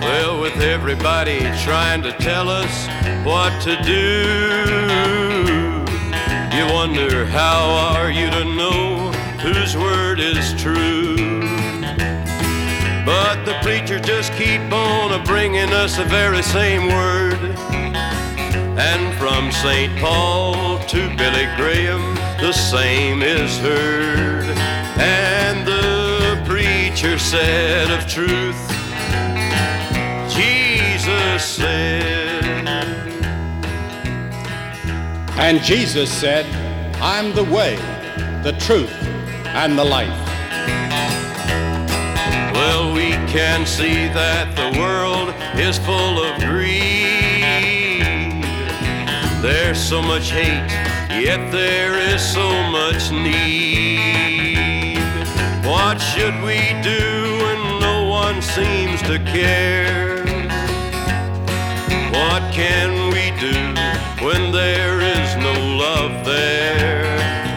Well, with everybody trying to tell us what to do, you wonder how are you to know whose word is true? But the preachers just keep on bringing us the very same word. And from St. Paul to Billy Graham, the same is heard. And the preacher said of truth, Jesus said. And Jesus said, I'm the way, the truth, and the life. Well, we can see that the world is full of greed. There's so much hate, yet there is so much need. What should we do when no one seems to care? What can we do when there is no love there?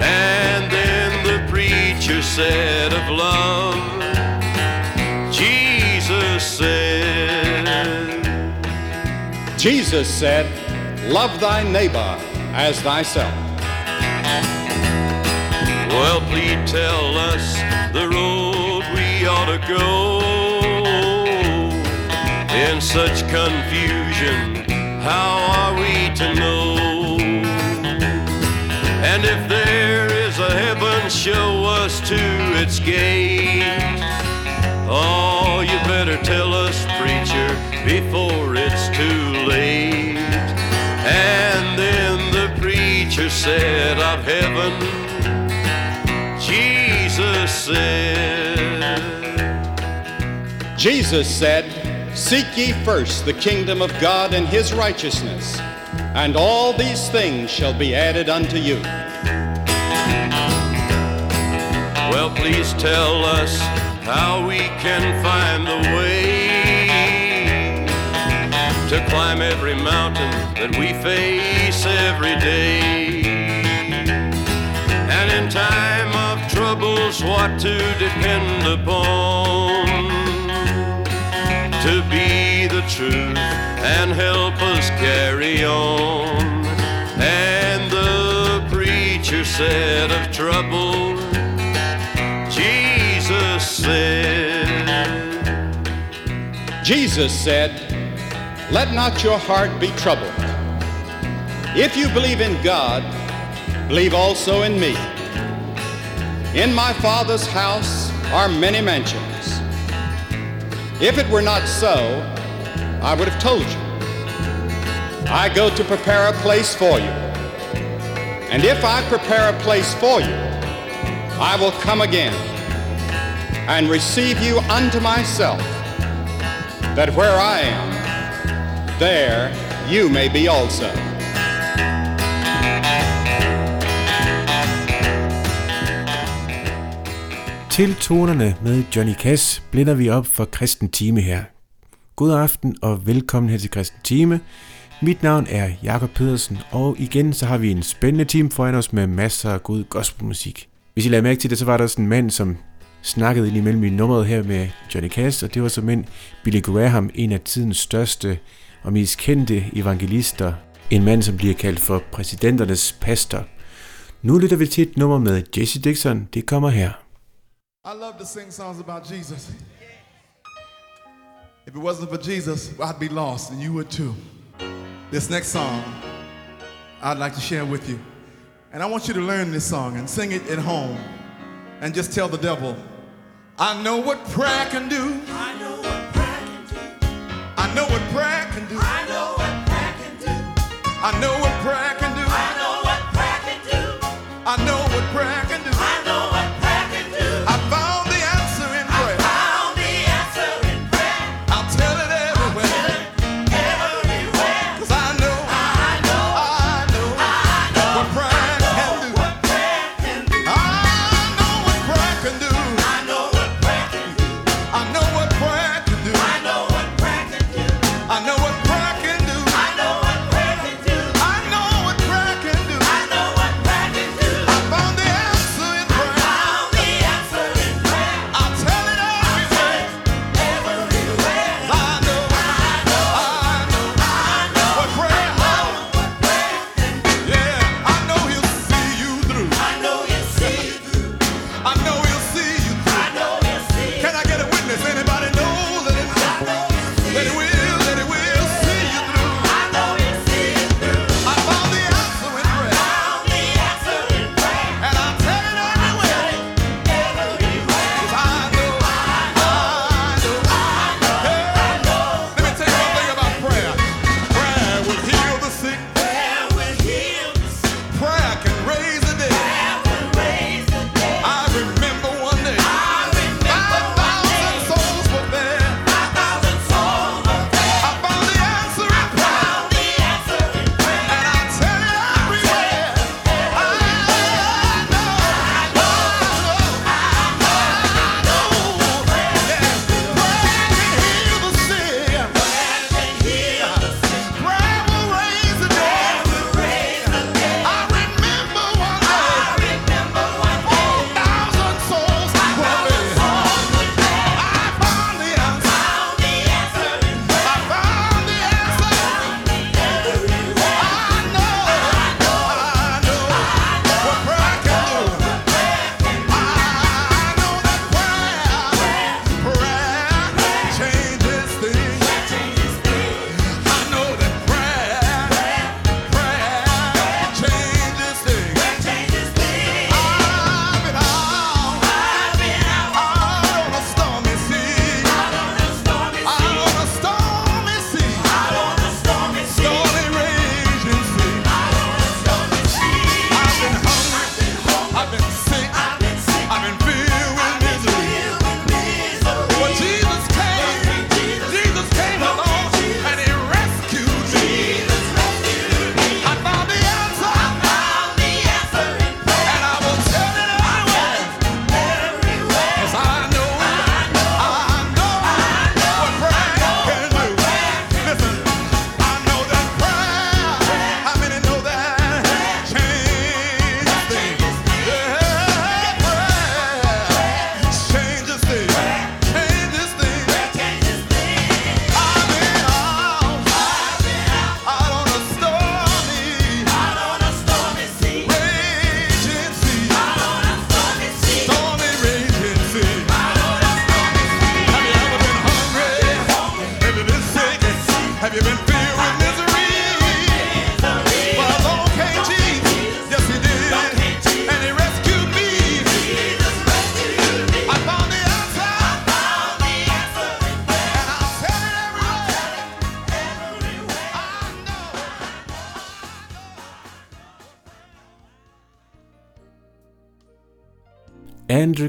And then the preacher said of love, Jesus said. Jesus said, Love thy neighbor as thyself. Well, please tell us the road we ought to go. In such confusion, how are we to know? And if there is a heaven, show us to its gate. Oh, you better tell us, preacher, before it's too late. And then the preacher said of heaven, said. Jesus said, Seek ye first the kingdom of God and his righteousness, and all these things shall be added unto you. Well, please tell us how we can find the way to climb every mountain that we face every day. And in time troubles, what to depend upon to be the truth and help us carry on. And the preacher said of trouble, Jesus said. Jesus said, Let not your heart be troubled. If you believe in God, believe also in me. In my Father's house are many mansions. If it were not so, I would have told you. I go to prepare a place for you. And if I prepare a place for you, I will come again and receive you unto myself, that where I am, there you may be also. Til tonerne med Johnny Cash blinder vi op for Kristen Time her. God aften og velkommen her til Kristen Time. Mit navn er Jakob Pedersen, og igen så har vi en spændende team foran os med masser af god gospelmusik. Hvis I lader mærke til det, så var der sådan en mand, som snakkede lige imellem i nummeret her med Johnny Cash, og det var som en Billy Graham, en af tidens største og mest kendte evangelister. En mand, som bliver kaldt for præsidenternes pastor. Nu lytter vi til et nummer med Jesse Dixon. Det kommer her. I love to sing songs about Jesus. If it wasn't for Jesus, I'd be lost, and you would too. This next song, I'd like to share with you. And I want you to learn this song and sing it at home. And just tell the devil, I know what prayer can do. I know what prayer can do. I know what prayer can do. I know what prayer can do. I know what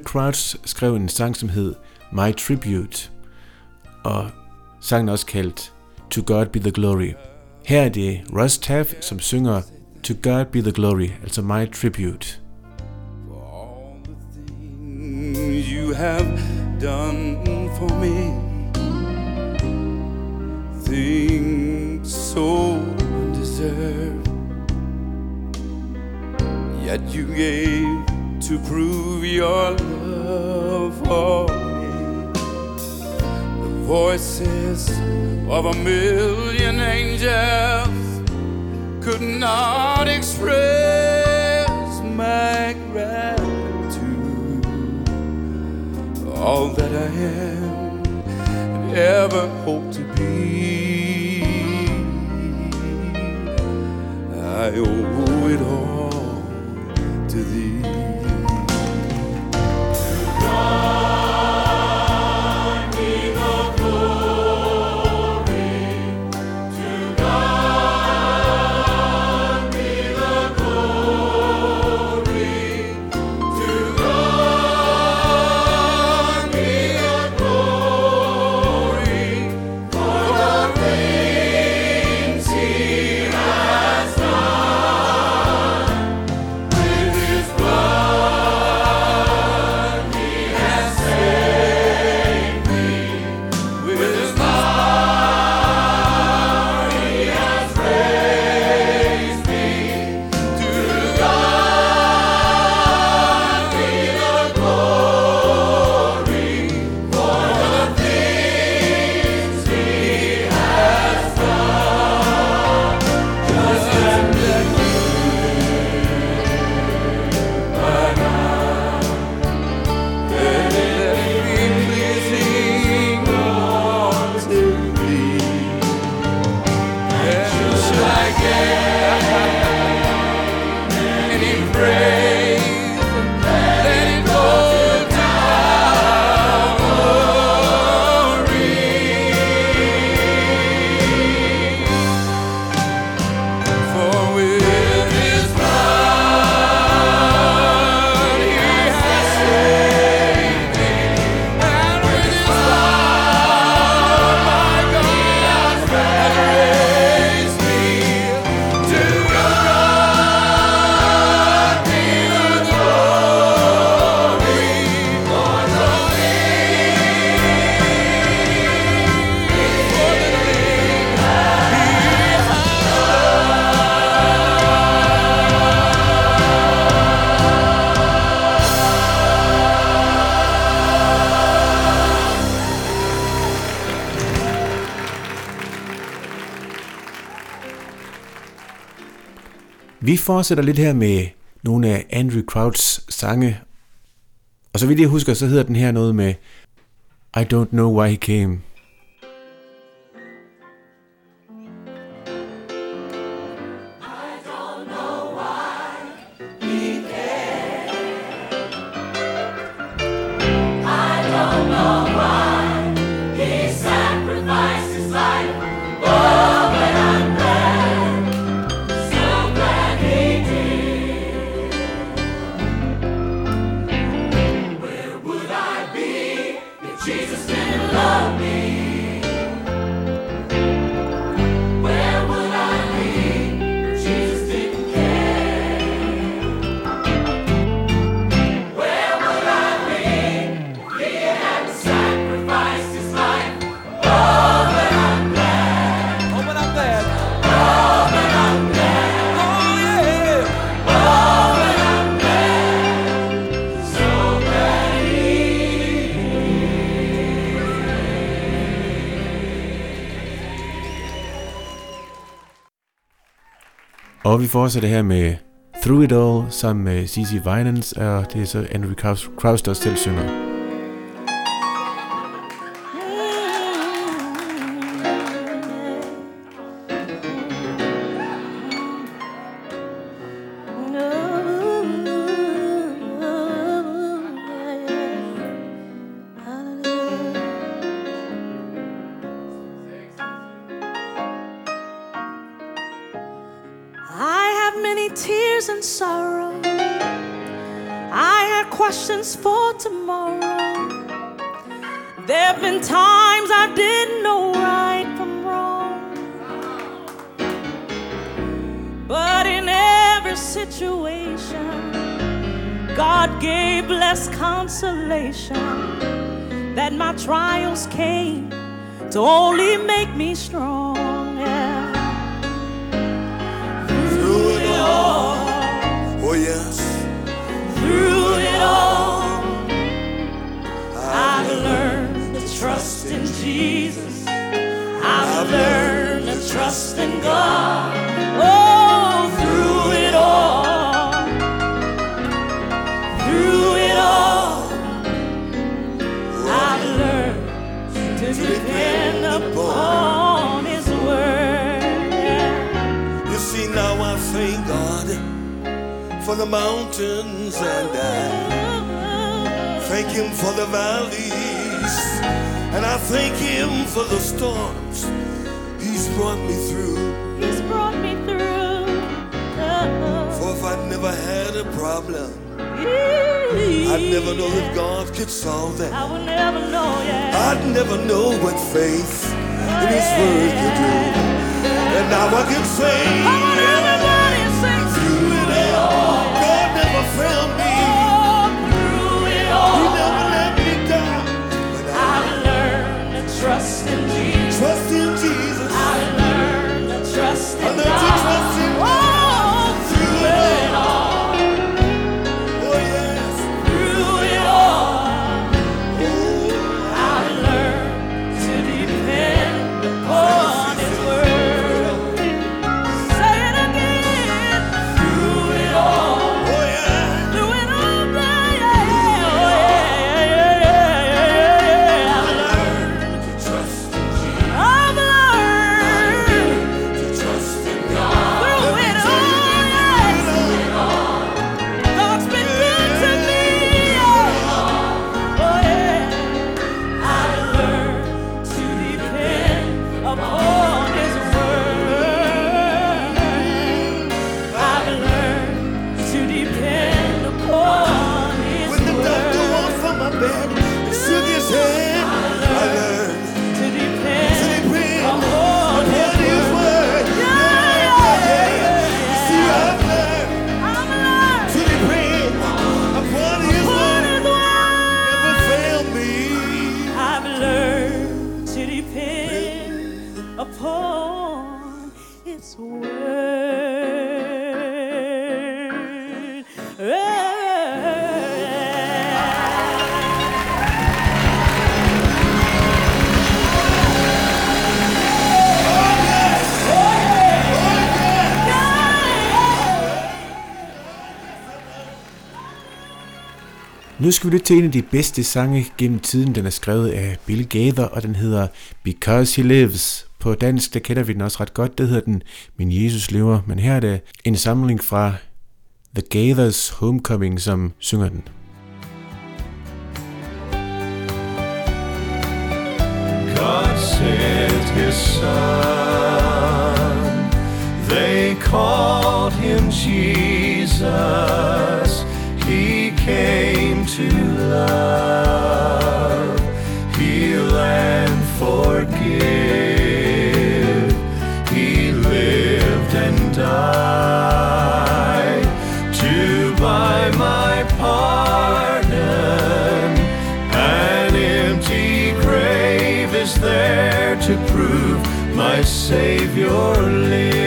Crouch skrev en sang, som hed My Tribute, og sangen er også kaldt To God Be The Glory. Her er det Russ Taff, som synger To God Be The Glory, altså My Tribute. For all the things you have done for me. Things so undeserved. Yet you gave to prove your love for me. The voices of a million angels could not express my gratitude. All that I am and ever hope to be. I owe it all to thee. With Vi fortsætter lidt her med nogle af Andrew Crouchs sange. Og så vidt jeg husker, så hedder den her noget med I don't know why he came. Vi fortsætter her med Through It All sammen med Cici Winans, og det er så Andrew Kraus, Kraus der selv synger. And sorrow. I had questions for tomorrow. There have been times I didn't know right from wrong. But in every situation, God gave blessed consolation that my trials came to only make me strong. Yes. Through it all, I've learned to trust in Jesus. I've learned to trust in God. The mountains and I thank Him for the valleys. And I thank Him for the storms He's brought me through. He's brought me through. For if I'd never had a problem, I'd never know that God could solve that. I would never know, yeah. I'd never know what faith in His Word could do. And now I can say, 안 돼요. Nu skal vi lytte til en af de bedste sange gennem tiden. Den er skrevet af Bill Gaither, og den hedder Because He Lives. På dansk, der kender vi den også ret godt. Det hedder den Min Jesus lever. Men her er det en samling fra The Gaithers Homecoming, som synger den. God sent his son. They called him Jesus. He came to love, heal and forgive. He lived and died to buy my pardon. An empty grave is there to prove my Savior lives.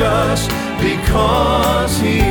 Just because He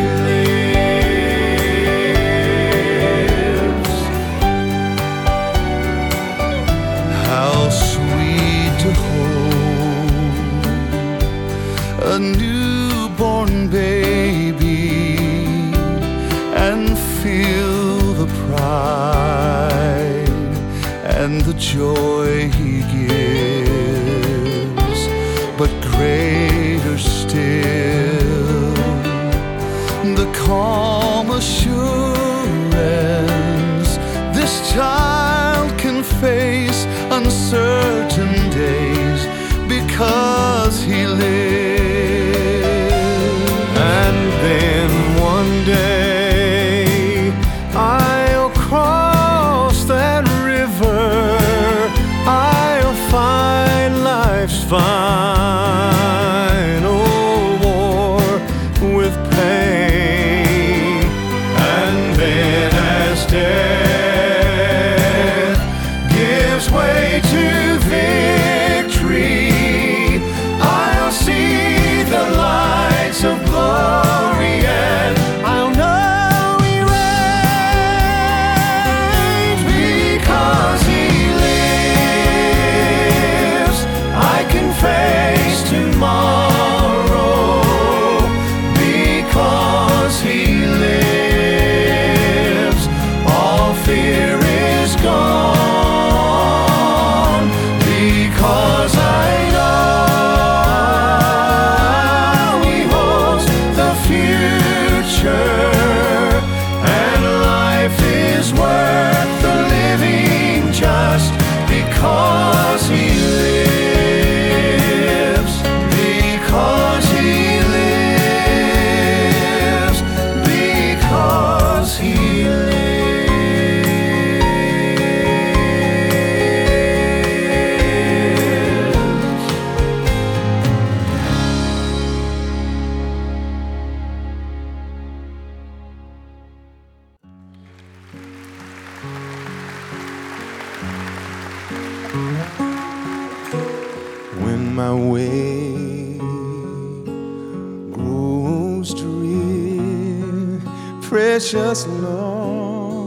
precious Lord,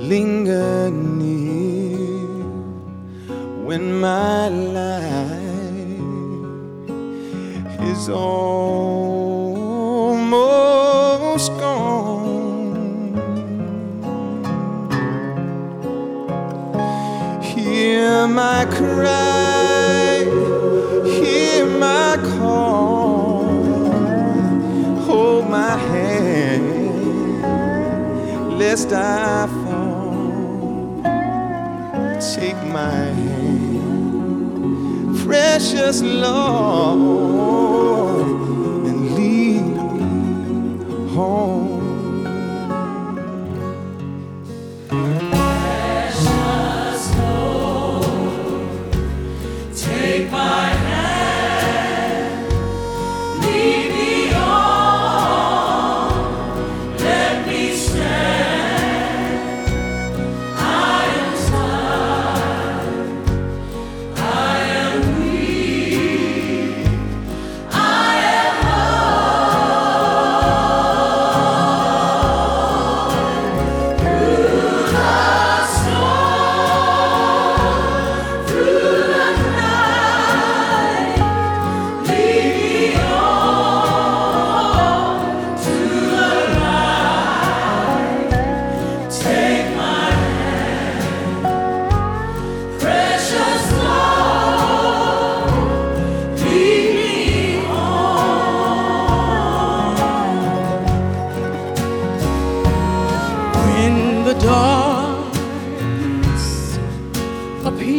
linger near when my life is almost gone. Hear my cry. lest I fall. Take my hand, precious Lord, and lead me home.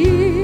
ti.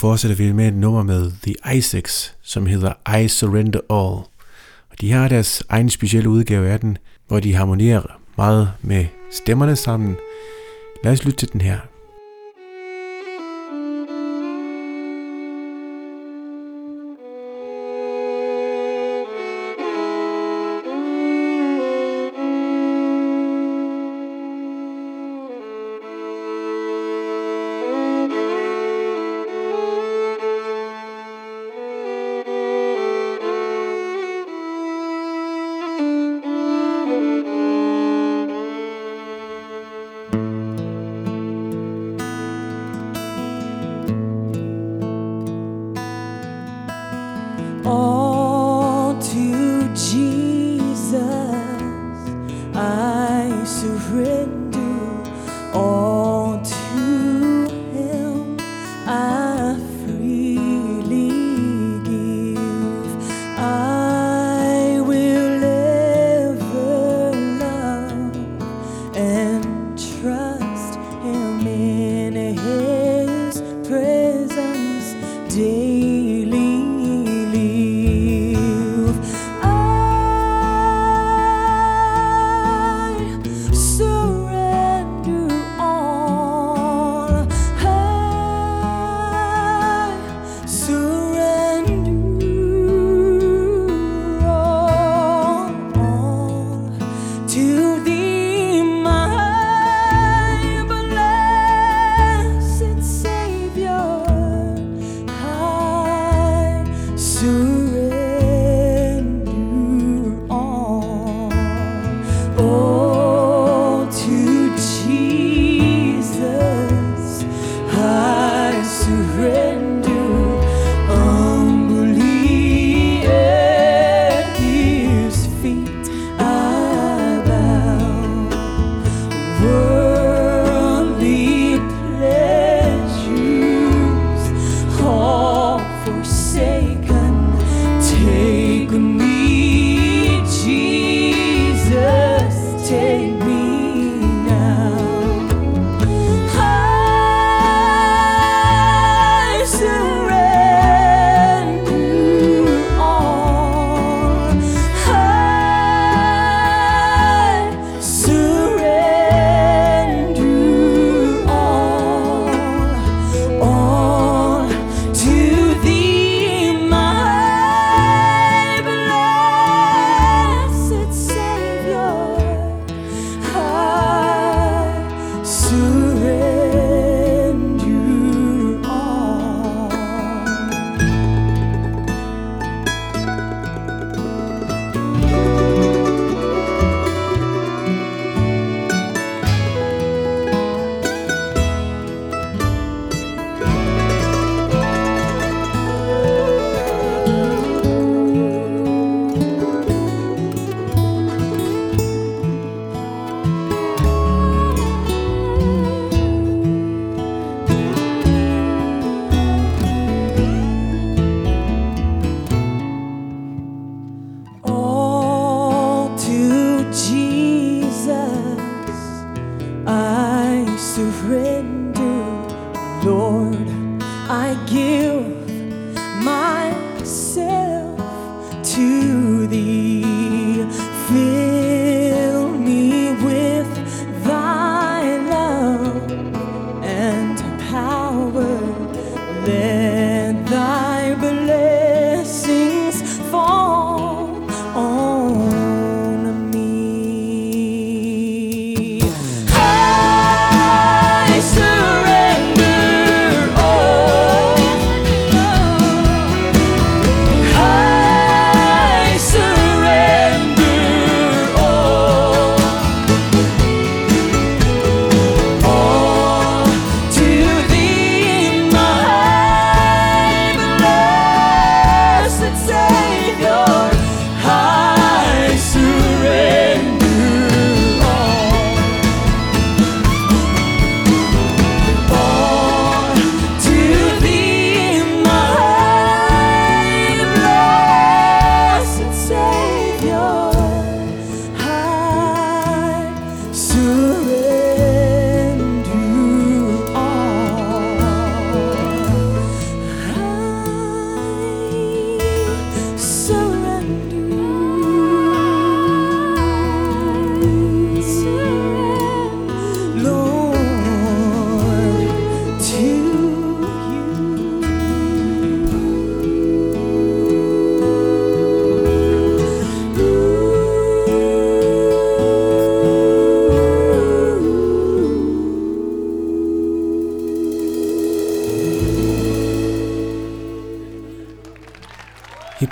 fortsætter vi med et nummer med The Isaacs, som hedder I Surrender All. Og de har deres egen specielle udgave af den, hvor de harmonerer meget med stemmerne sammen. Lad os lytte til den her.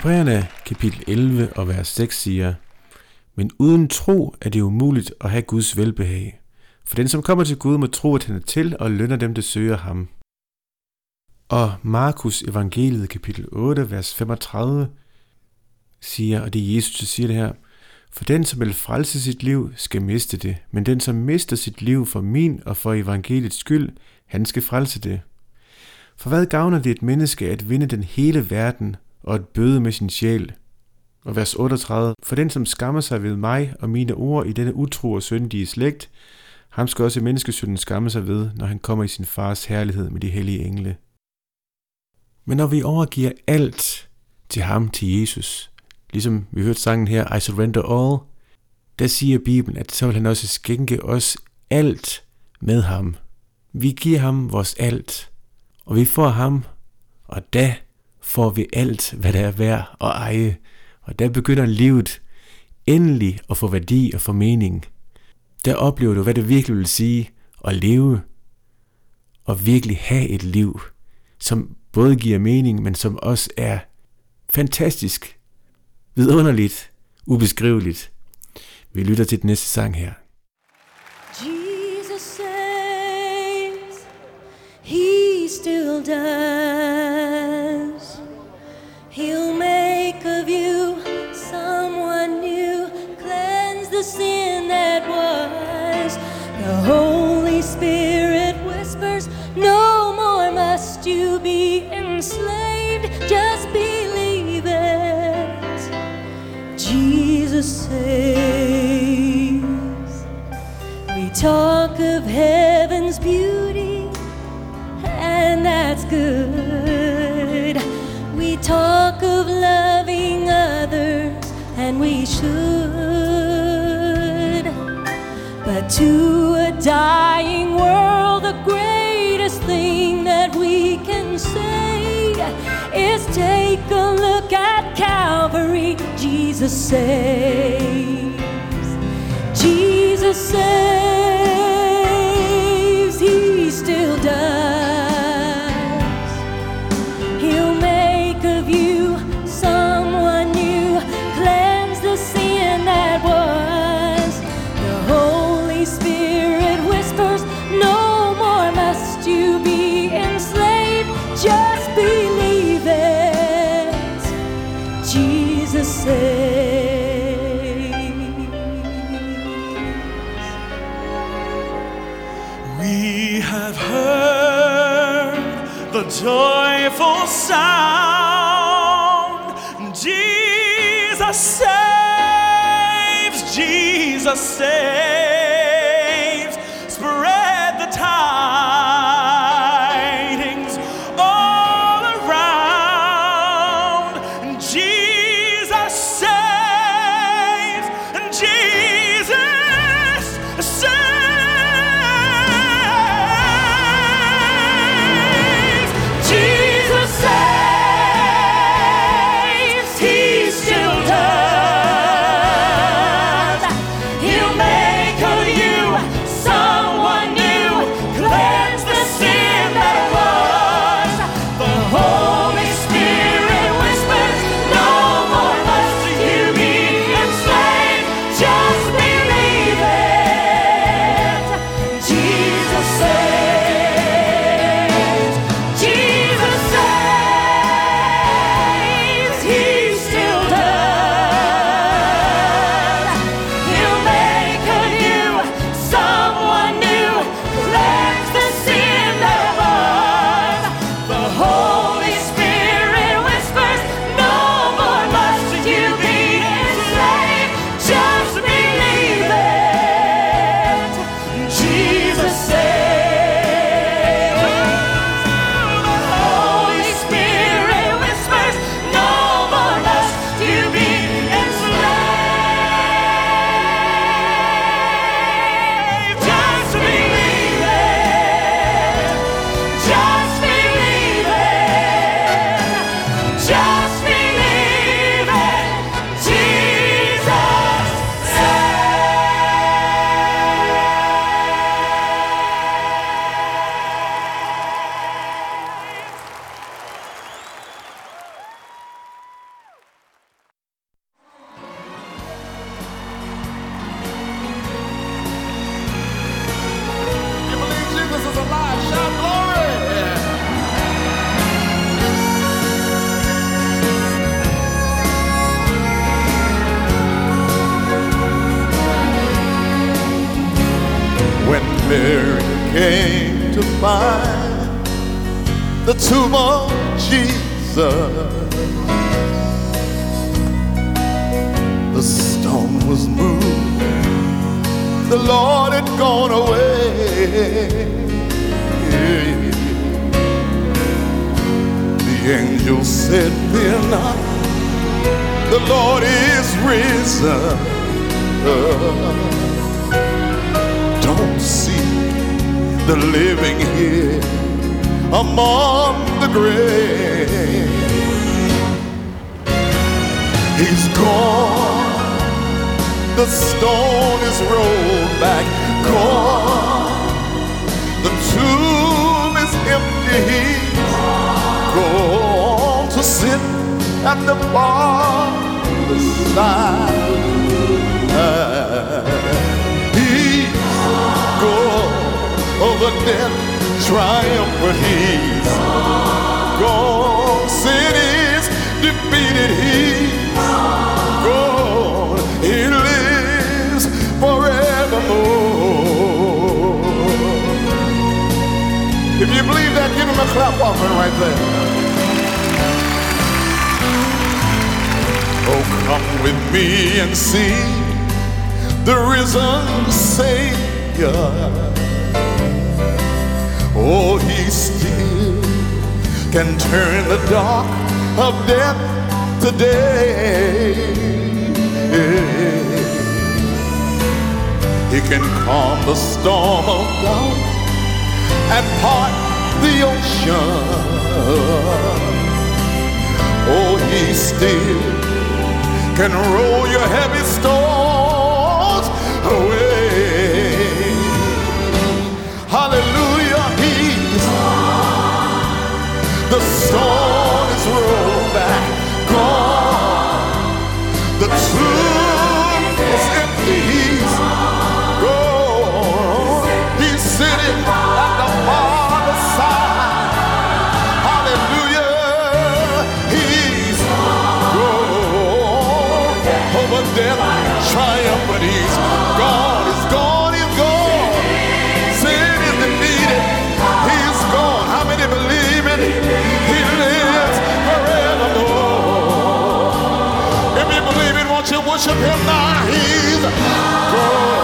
Hebræerne kapitel 11 og vers 6 siger, Men uden tro er det umuligt at have Guds velbehag. For den, som kommer til Gud, må tro, at han er til og lønner dem, der søger ham. Og Markus evangeliet kapitel 8, vers 35 siger, og det er Jesus, der siger det her, For den, som vil frelse sit liv, skal miste det, men den, som mister sit liv for min og for evangeliets skyld, han skal frelse det. For hvad gavner det et menneske at vinde den hele verden og at bøde med sin sjæl? Og vers 38. For den, som skammer sig ved mig og mine ord i denne utro og syndige slægt, ham skal også menneskesynden skamme sig ved, når han kommer i sin fars herlighed med de hellige engle. Men når vi overgiver alt til ham, til Jesus, ligesom vi hørte sangen her, I surrender all, der siger Bibelen, at så vil han også skænke os alt med ham. Vi giver ham vores alt, og vi får ham, og da får vi alt, hvad der er værd at eje. Og der begynder livet endelig at få værdi og få mening. Der oplever du, hvad det virkelig vil sige at leve og virkelig have et liv, som både giver mening, men som også er fantastisk, vidunderligt, ubeskriveligt. Vi lytter til den næste sang her. Jesus saves, He still does. When Mary came to find the tomb of Jesus, the stone was moved the Lord had gone away. Angel said, Fear not, the Lord is risen. Don't see the living here among the grave. He's gone. The stone is rolled back. Gone. The tomb is empty. Gone to sit at the Father's side. He's gone over death, triumphant. He's gone. Sin is defeated. He's gone. He lives forevermore. If you believe that, give him a clap offering right there. Come with me and see the risen Savior. Oh, he still can turn the dark of death today. He can calm the storm of doubt and part the ocean. Oh, he still can roll your heavy stones away. Oh, Over death, triumphant, he's gone, he's gone, he's gone. Sin is defeated. He's gone. How many believe it? He lives forevermore. If you believe it, won't you worship him now? He's gone.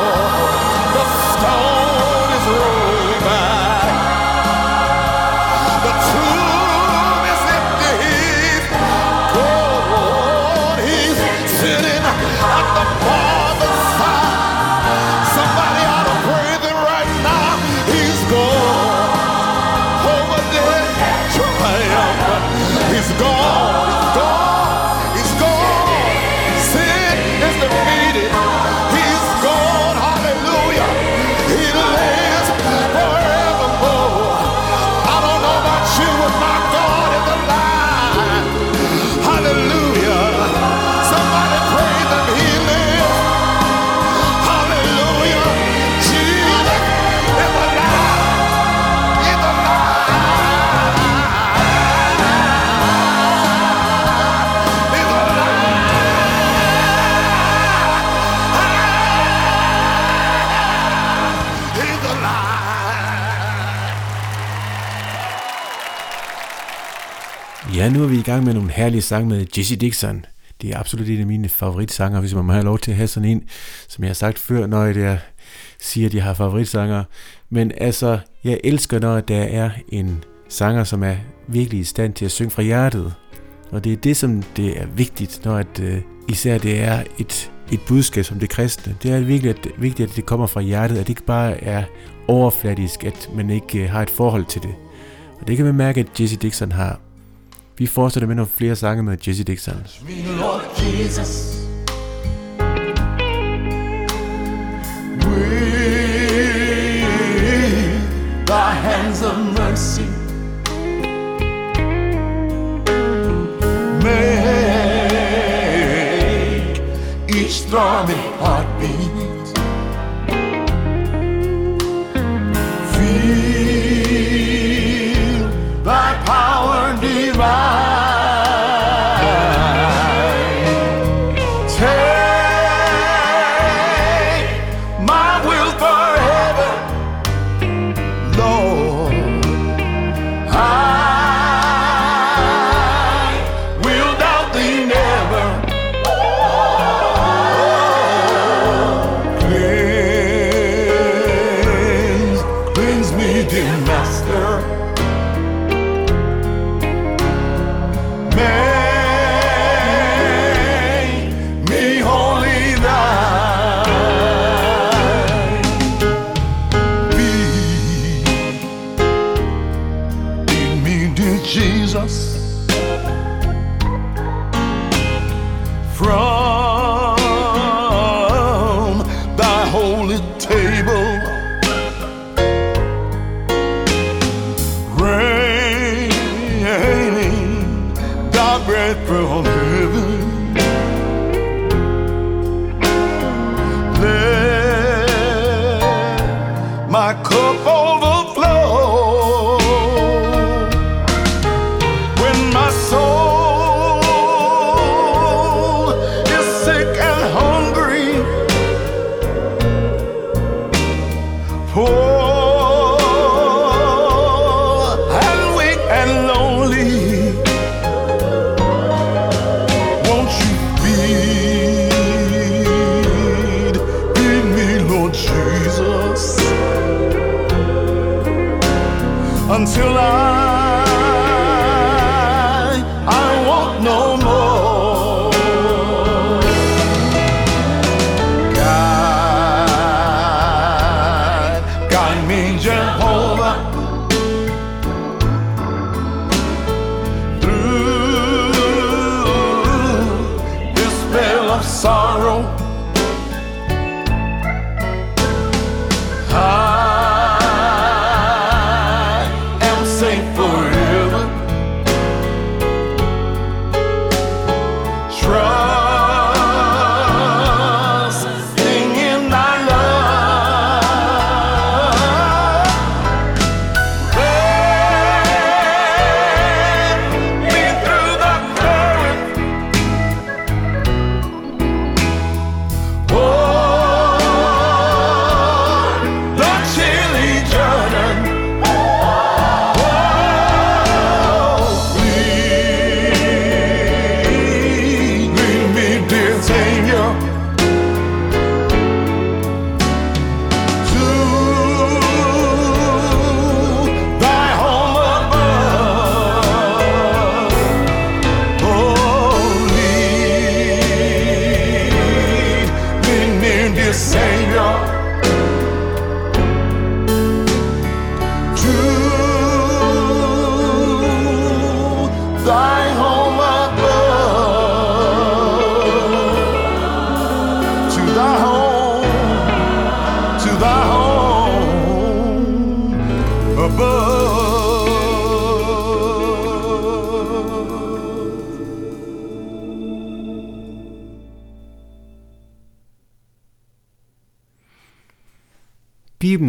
Gang med nogle herlige sange med Jesse Dixon. Det er absolut en af mine favoritsanger, hvis man må have lov til at have sådan en, som jeg har sagt før, når jeg siger, at jeg har favoritsanger. Men altså, jeg elsker, når der er en sanger, som er virkelig i stand til at synge fra hjertet. Og det er det, som det er vigtigt, når at, uh, især det er et, et budskab som det kristne. Det er virkelig at, vigtigt, at det kommer fra hjertet, at det ikke bare er overfladisk, at man ikke uh, har et forhold til det. Og det kan man mærke, at Jesse Dixon har. Vi fortsætter med nogle flere sange med Jesse Dixon. thy hands of mercy, make each heartbeat divine.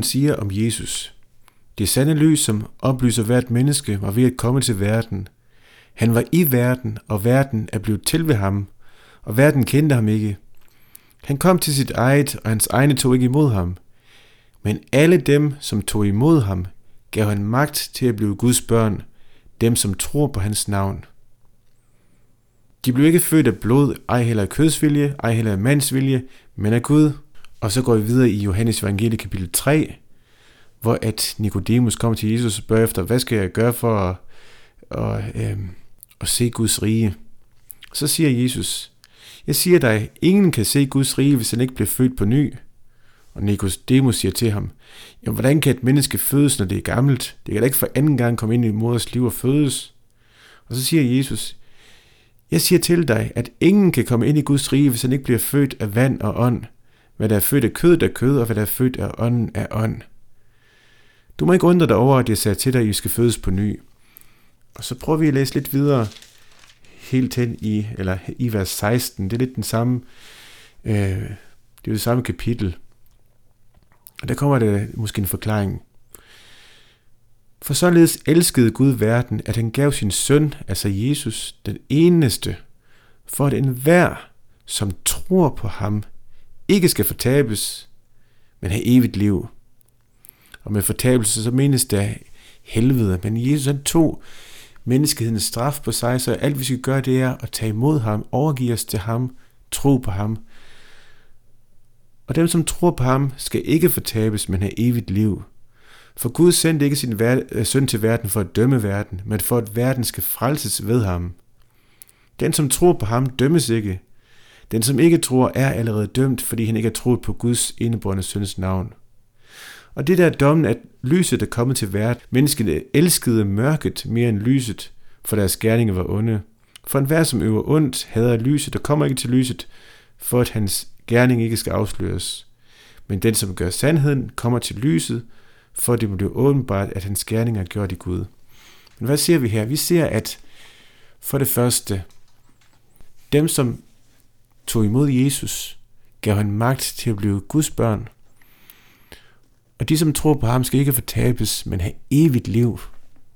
Siger om Jesus, det sande lys, som oplyser hvert menneske, var ved at komme til verden. Han var i verden, og verden er blevet til ved ham, og verden kendte ham ikke. Han kom til sit eget, og hans egne tog ikke imod ham. Men alle dem, som tog imod ham, gav han magt til at blive Guds børn, dem som tror på hans navn. De blev ikke født af blod, ej heller af kødsvilje, ej heller af mandsvilje, men af Gud. Og så går vi videre i Johannes evangelie kapitel 3, hvor at Nikodemus kommer til Jesus og spørger efter, hvad skal jeg gøre for at, at, øh, at se Guds rige? Så siger Jesus, jeg siger dig, ingen kan se Guds rige, hvis han ikke bliver født på ny. Og Nikodemus siger til ham, jamen hvordan kan et menneske fødes, når det er gammelt? Det kan da ikke for anden gang komme ind i moders liv og fødes. Og så siger Jesus, jeg siger til dig, at ingen kan komme ind i Guds rige, hvis han ikke bliver født af vand og ånd. Hvad der er født af kød er kød, og hvad der er født af ånden er ånd. Du må ikke undre dig over, at jeg sagde til dig, at I skal fødes på ny. Og så prøver vi at læse lidt videre, helt hen i, eller i vers 16. Det er lidt den samme, øh, det er det samme kapitel. Og der kommer der måske en forklaring. For således elskede Gud verden, at han gav sin søn, altså Jesus, den eneste, for at enhver, som tror på ham, ikke skal fortabes, men have evigt liv. Og med fortabelse, så menes der helvede. Men Jesus han tog menneskehedens straf på sig, så alt vi skal gøre, det er at tage imod ham, overgive os til ham, tro på ham. Og dem, som tror på ham, skal ikke fortabes, men have evigt liv. For Gud sendte ikke sin ver- øh, søn til verden for at dømme verden, men for at verden skal frelses ved ham. Den, som tror på ham, dømmes ikke. Den, som ikke tror, er allerede dømt, fordi han ikke har troet på Guds indebårende søns navn. Og det der dommen, at lyset er kommet til verden, menneskene elskede mørket mere end lyset, for deres gerninger var onde. For enhver, som øver ondt, hader lyset og kommer ikke til lyset, for at hans gerning ikke skal afsløres. Men den, som gør sandheden, kommer til lyset, for at det må blive åbenbart, at hans gerning er gjort i Gud. Men hvad ser vi her? Vi ser, at for det første, dem, som tog imod Jesus, gav han magt til at blive Guds børn. Og de, som tror på ham, skal ikke fortabes, men have evigt liv.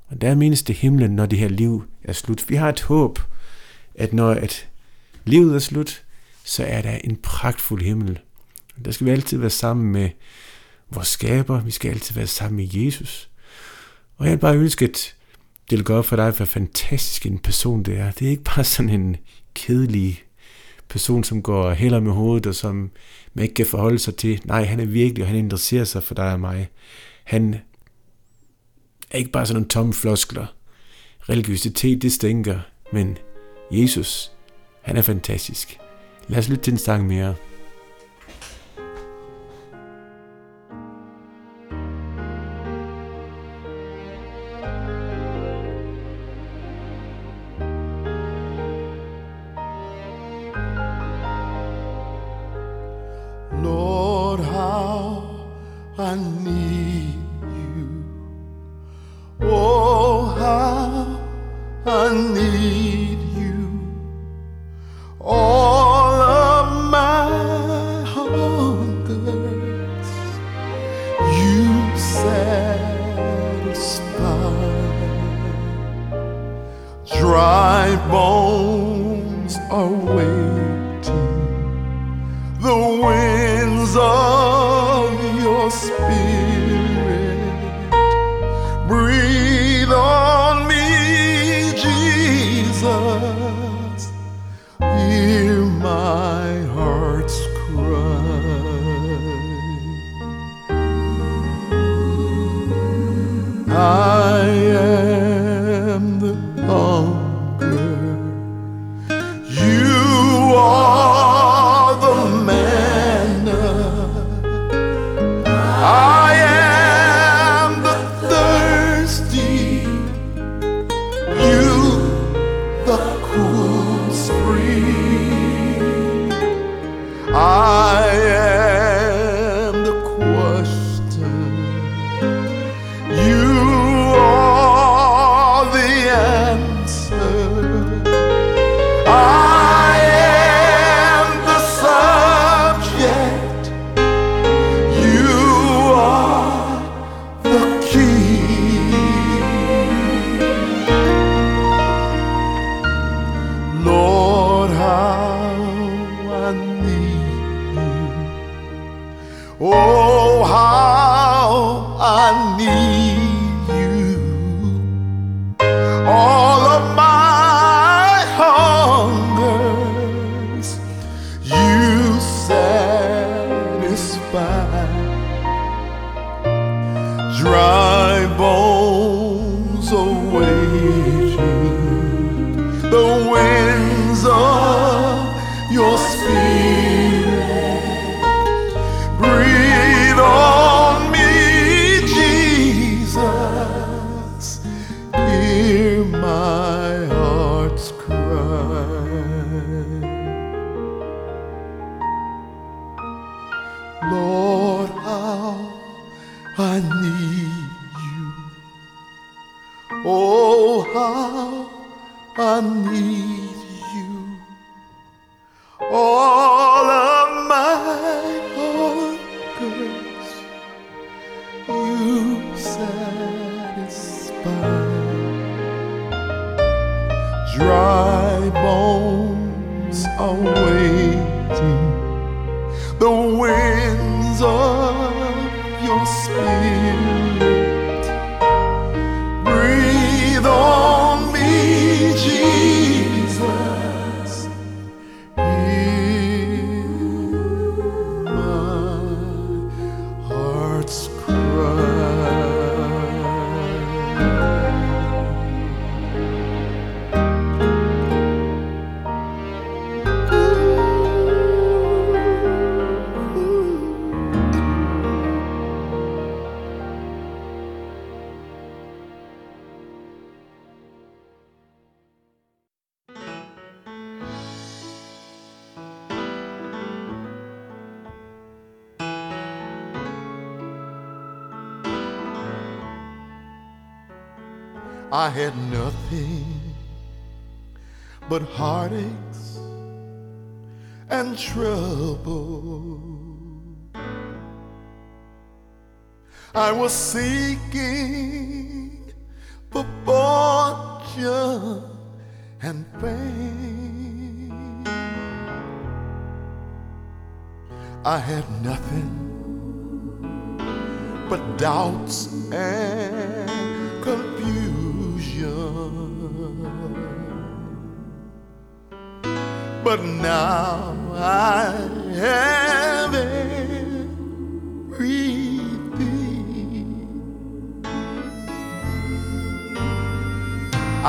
Og der menes det himlen, når det her liv er slut. Vi har et håb, at når at livet er slut, så er der en pragtfuld himmel. Der skal vi altid være sammen med vores skaber. Vi skal altid være sammen med Jesus. Og jeg vil bare ønske, at det vil gå op for dig, hvor fantastisk en person det er. Det er ikke bare sådan en kedelig person, som går heller med hovedet, og som man ikke kan forholde sig til. Nej, han er virkelig, og han interesserer sig for dig og mig. Han er ikke bare sådan nogle tomme floskler. Religiøsitet, det stinker, men Jesus, han er fantastisk. Lad os lytte til en sang mere.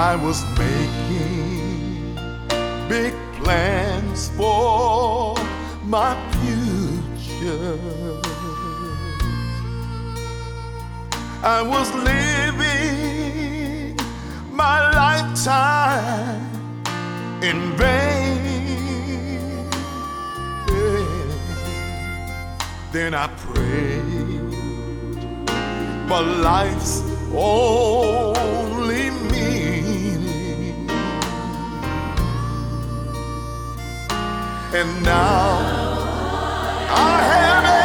I was making big plans for my future. I was living my lifetime in vain. Then I prayed for life's only And now I have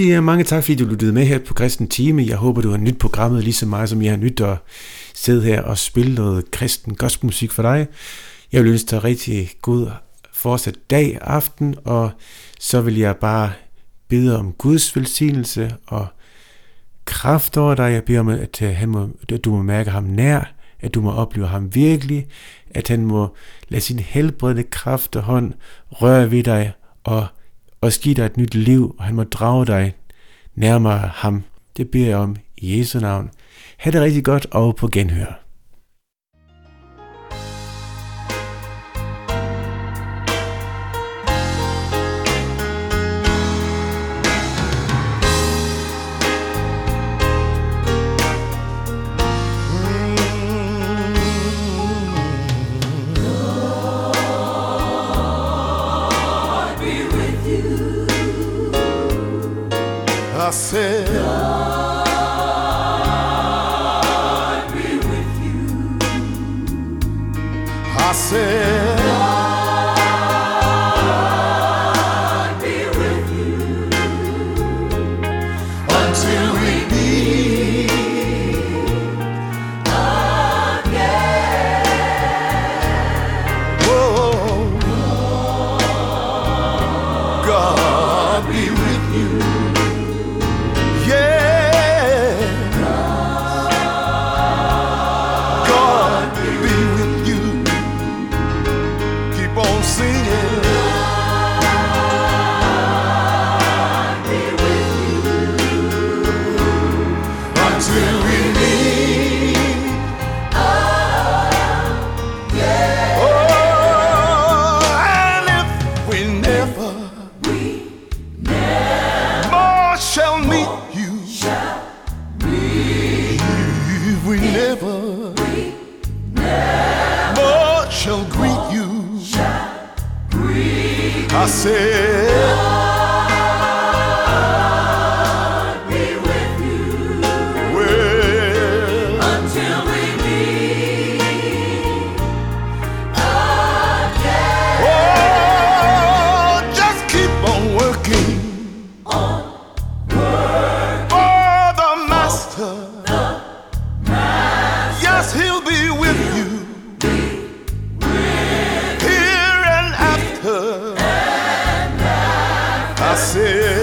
siger jeg mange tak, fordi du lyttede med her på Kristen Time. Jeg håber, du har nyt programmet lige så meget, som jeg har nyt at sidde her og spille noget kristen gospelmusik for dig. Jeg vil ønske dig rigtig god fortsat dag, aften, og så vil jeg bare bede om Guds velsignelse og kraft over dig. Jeg beder om, at, han må, at du må mærke ham nær, at du må opleve ham virkelig, at han må lade sin helbredende kraft og hånd røre ved dig og, og give dig et nyt liv, og han må drage dig nærmere ham. Det beder jeg om i Jesu navn. Ha' det rigtig godt og på genhør. nascer. I